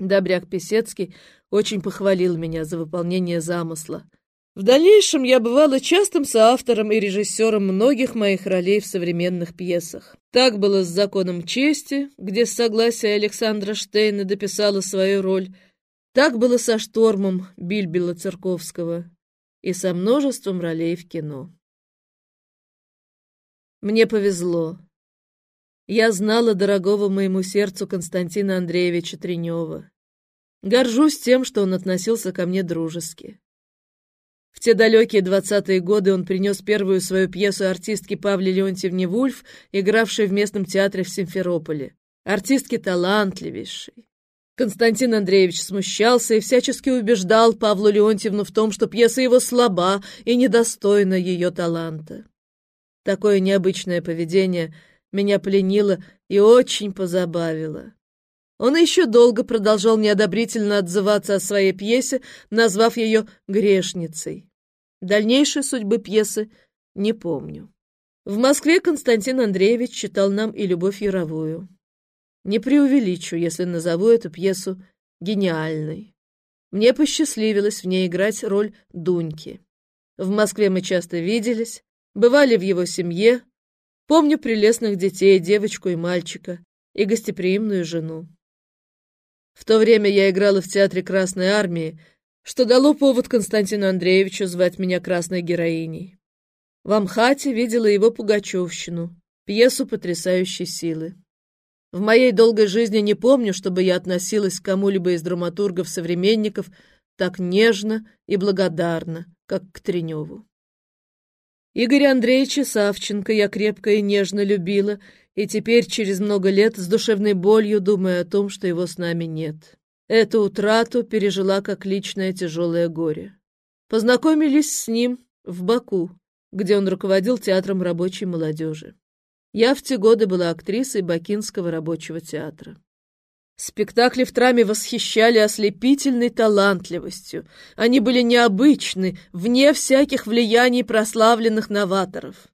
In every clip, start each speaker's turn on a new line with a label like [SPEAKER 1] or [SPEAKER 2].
[SPEAKER 1] Добряк Песецкий очень похвалил меня за выполнение замысла. В дальнейшем я бывала частым соавтором и режиссером многих моих ролей в современных пьесах. Так было с «Законом чести», где с согласия Александра Штейна дописала свою роль. Так было со «Штормом» Бильбела Церковского и со множеством ролей в кино. Мне повезло. Я знала дорогого моему сердцу Константина Андреевича Тренева. Горжусь тем, что он относился ко мне дружески. В те далекие двадцатые годы он принес первую свою пьесу артистке Павле Леонтьевне Вульф, игравшей в местном театре в Симферополе. Артистке талантливейшей. Константин Андреевич смущался и всячески убеждал Павлу Леонтьевну в том, что пьеса его слаба и недостойна ее таланта. Такое необычное поведение меня пленило и очень позабавило. Он еще долго продолжал неодобрительно отзываться о своей пьесе, назвав ее «грешницей». Дальнейшей судьбы пьесы не помню. В Москве Константин Андреевич читал нам и «Любовь Яровую». Не преувеличу, если назову эту пьесу гениальной. Мне посчастливилось в ней играть роль Дуньки. В Москве мы часто виделись, бывали в его семье, помню прелестных детей, девочку и мальчика, и гостеприимную жену. В то время я играла в театре Красной Армии, что дало повод Константину Андреевичу звать меня красной героиней. В Амхате видела его Пугачевщину, пьесу потрясающей силы. В моей долгой жизни не помню, чтобы я относилась к кому-либо из драматургов-современников так нежно и благодарно, как к Треневу. Игоря Андреевича Савченко я крепко и нежно любила и теперь, через много лет, с душевной болью думаю о том, что его с нами нет. Эту утрату пережила как личное тяжелое горе. Познакомились с ним в Баку, где он руководил театром рабочей молодежи. Я в те годы была актрисой Бакинского рабочего театра. Спектакли в траме восхищали ослепительной талантливостью. Они были необычны, вне всяких влияний прославленных новаторов.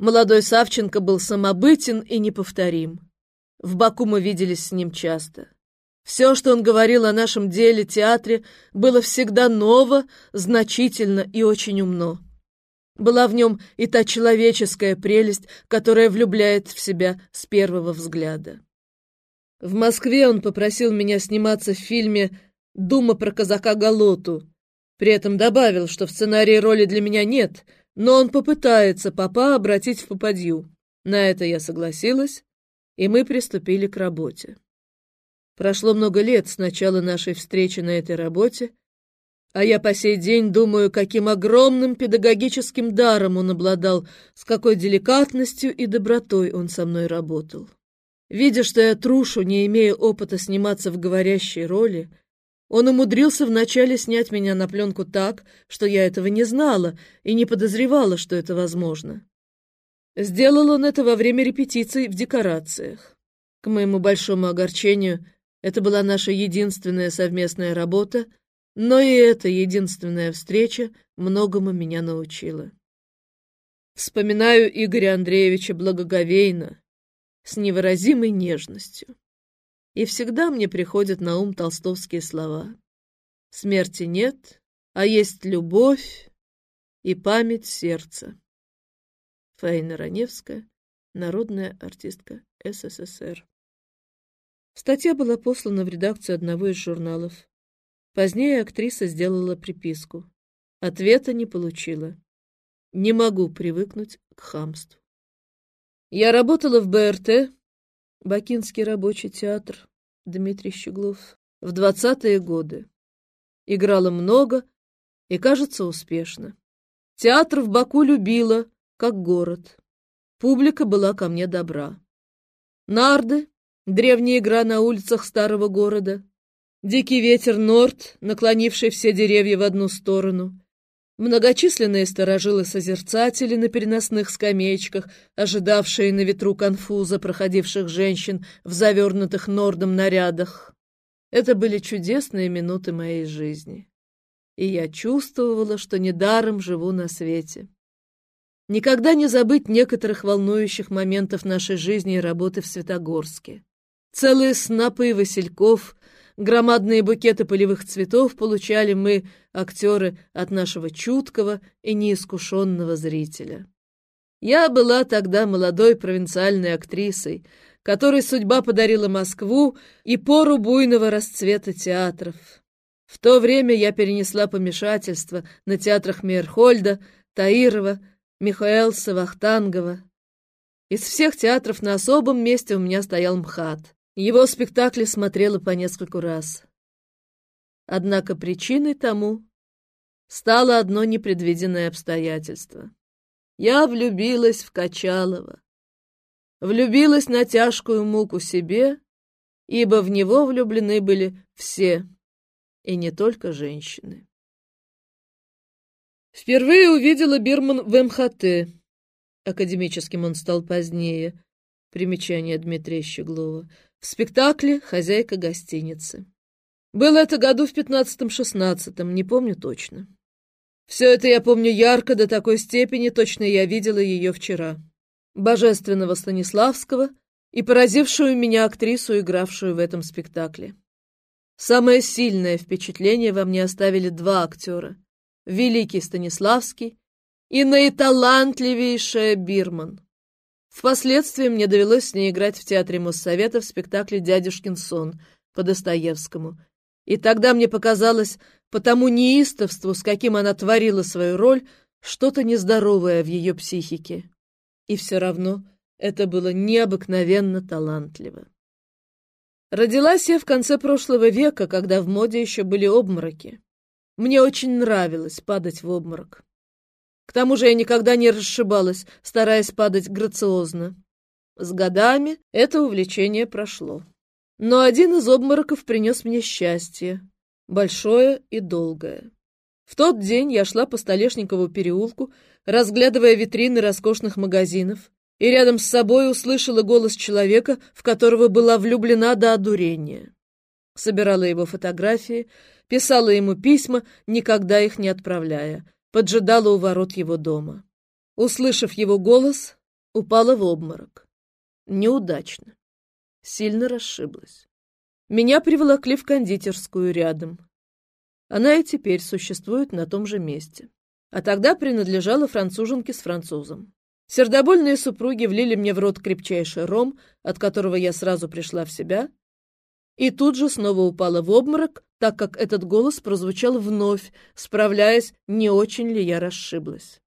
[SPEAKER 1] Молодой Савченко был самобытен и неповторим. В Баку мы виделись с ним часто. Все, что он говорил о нашем деле, театре, было всегда ново, значительно и очень умно. Была в нем и та человеческая прелесть, которая влюбляет в себя с первого взгляда. В Москве он попросил меня сниматься в фильме «Дума про казака Галоту». При этом добавил, что в сценарии роли для меня нет — но он попытается папа обратить в попадью. На это я согласилась, и мы приступили к работе. Прошло много лет с начала нашей встречи на этой работе, а я по сей день думаю, каким огромным педагогическим даром он обладал, с какой деликатностью и добротой он со мной работал. Видя, что я трушу, не имея опыта сниматься в говорящей роли, он умудрился вначале снять меня на пленку так, что я этого не знала и не подозревала, что это возможно. Сделал он это во время репетиций в декорациях. К моему большому огорчению, это была наша единственная совместная работа, но и эта единственная встреча многому меня научила. Вспоминаю Игоря Андреевича благоговейно, с невыразимой нежностью и всегда мне приходят на ум толстовские слова. Смерти нет, а есть любовь и память сердца. Фаина Раневская, народная артистка СССР. Статья была послана в редакцию одного из журналов. Позднее актриса сделала приписку. Ответа не получила. Не могу привыкнуть к хамству. Я работала в БРТ Бакинский рабочий театр, Дмитрий Щеглов, в двадцатые годы. Играла много и, кажется, успешно. Театр в Баку любила, как город. Публика была ко мне добра. Нарды, древняя игра на улицах старого города, дикий ветер Норд, наклонивший все деревья в одну сторону, Многочисленные сторожилы-созерцатели на переносных скамеечках, ожидавшие на ветру конфуза проходивших женщин в завернутых нордом нарядах. Это были чудесные минуты моей жизни. И я чувствовала, что недаром живу на свете. Никогда не забыть некоторых волнующих моментов нашей жизни и работы в Светогорске. Целые снопы васильков Громадные букеты полевых цветов получали мы, актеры, от нашего чуткого и неискушенного зрителя. Я была тогда молодой провинциальной актрисой, которой судьба подарила Москву и пору буйного расцвета театров. В то время я перенесла помешательство на театрах Мейерхольда, Таирова, Михаэлса, Вахтангова. Из всех театров на особом месте у меня стоял МХАТ. Его спектакли смотрела по нескольку раз. Однако причиной тому стало одно непредвиденное обстоятельство. Я влюбилась в Качалова. Влюбилась на тяжкую муку себе, ибо в него влюблены были все, и не только женщины. Впервые увидела Бирман в МХТ. Академическим он стал позднее. Примечание Дмитрия Щеглова в спектакле «Хозяйка гостиницы». Было это году в пятнадцатом-шестнадцатом, не помню точно. Все это я помню ярко до такой степени, точно я видела ее вчера. Божественного Станиславского и поразившую меня актрису, игравшую в этом спектакле. Самое сильное впечатление во мне оставили два актера. Великий Станиславский и наиталантливейшая Бирман. Впоследствии мне довелось с ней играть в Театре Моссовета в спектакле «Дядюшкин сон» по Достоевскому. И тогда мне показалось, по тому неистовству, с каким она творила свою роль, что-то нездоровое в ее психике. И все равно это было необыкновенно талантливо. Родилась я в конце прошлого века, когда в моде еще были обмороки. Мне очень нравилось падать в обморок. К тому же я никогда не расшибалась, стараясь падать грациозно. С годами это увлечение прошло. Но один из обмороков принес мне счастье, большое и долгое. В тот день я шла по Столешникову переулку, разглядывая витрины роскошных магазинов, и рядом с собой услышала голос человека, в которого была влюблена до одурения. Собирала его фотографии, писала ему письма, никогда их не отправляя — поджидала у ворот его дома. Услышав его голос, упала в обморок. Неудачно. Сильно расшиблась. Меня приволокли в кондитерскую рядом. Она и теперь существует на том же месте. А тогда принадлежала француженке с французом. Сердобольные супруги влили мне в рот крепчайший ром, от которого я сразу пришла в себя, и тут же снова упала в обморок, так как этот голос прозвучал вновь, справляясь, не очень ли я расшиблась.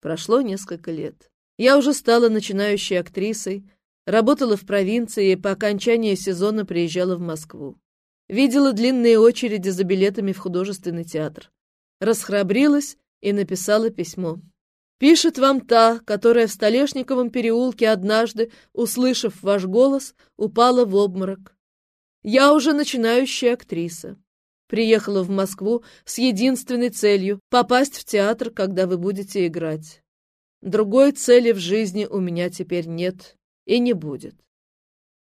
[SPEAKER 1] Прошло несколько лет. Я уже стала начинающей актрисой, работала в провинции и по окончании сезона приезжала в Москву. Видела длинные очереди за билетами в художественный театр. Расхрабрилась и написала письмо. Пишет вам та, которая в Столешниковом переулке однажды, услышав ваш голос, упала в обморок. Я уже начинающая актриса. Приехала в Москву с единственной целью — попасть в театр, когда вы будете играть. Другой цели в жизни у меня теперь нет и не будет.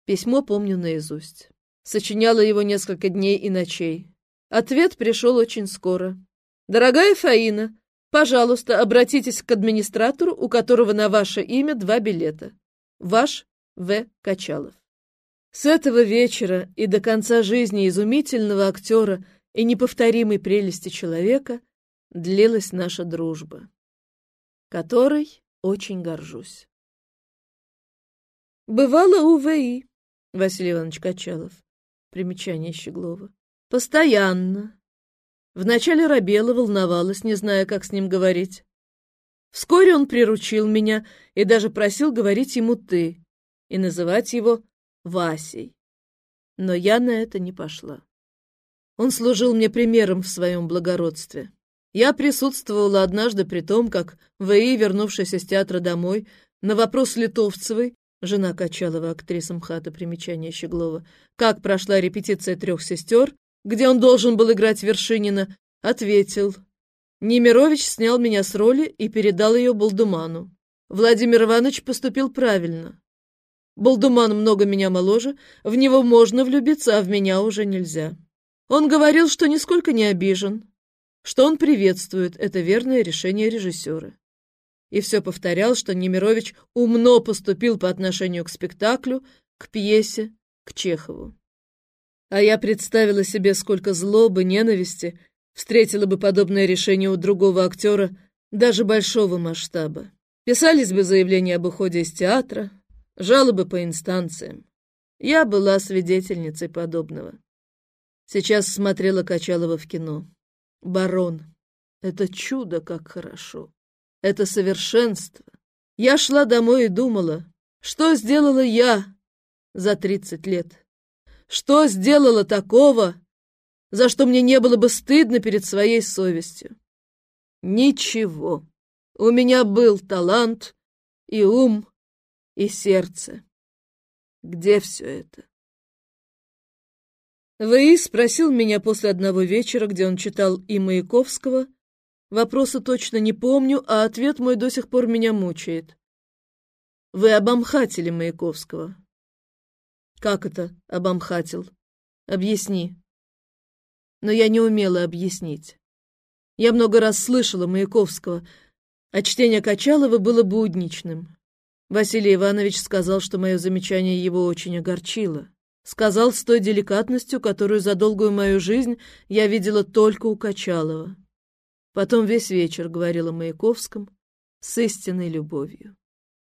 [SPEAKER 1] Письмо помню наизусть. Сочиняла его несколько дней и ночей. Ответ пришел очень скоро. «Дорогая Фаина, пожалуйста, обратитесь к администратору, у которого на ваше имя два билета. Ваш В. Качалов». С этого вечера и до конца жизни изумительного актера и неповторимой прелести человека длилась наша дружба, которой очень горжусь. Бывало у ВИ, Василий Иванович Качалов, примечание Щеглова, постоянно. Вначале робела, волновалась, не зная, как с ним говорить. Вскоре он приручил меня и даже просил говорить ему «ты» и называть его Васей. Но я на это не пошла. Он служил мне примером в своем благородстве. Я присутствовала однажды при том, как В.И., вернувшись из театра домой, на вопрос Литовцевой, жена Качалова, актриса МХАТа, примечание Щеглова, как прошла репетиция трех сестер, где он должен был играть Вершинина, ответил. Немирович снял меня с роли и передал ее Балдуману. Владимир Иванович поступил правильно. Балдуман много меня моложе, в него можно влюбиться, а в меня уже нельзя. Он говорил, что нисколько не обижен, что он приветствует это верное решение режиссера. И все повторял, что Немирович умно поступил по отношению к спектаклю, к пьесе, к Чехову. А я представила себе, сколько злобы, ненависти встретила бы подобное решение у другого актера даже большого масштаба. Писались бы заявления об уходе из театра, жалобы по инстанциям. Я была свидетельницей подобного. Сейчас смотрела Качалова в кино. «Барон, это чудо, как хорошо. Это совершенство. Я шла домой и думала, что сделала я за тридцать лет? Что сделала такого, за что мне не было бы стыдно перед своей совестью? Ничего. У меня был талант и ум, и сердце. Где все это? Вы спросил меня после одного вечера, где он читал и Маяковского. Вопроса точно не помню, а ответ мой до сих пор меня мучает. Вы обомхатили Маяковского. Как это обомхатил? Объясни. Но я не умела объяснить. Я много раз слышала Маяковского, а чтение Качалова было будничным. Василий Иванович сказал, что мое замечание его очень огорчило. Сказал с той деликатностью, которую за долгую мою жизнь я видела только у Качалова. Потом весь вечер говорила о Маяковском с истинной любовью.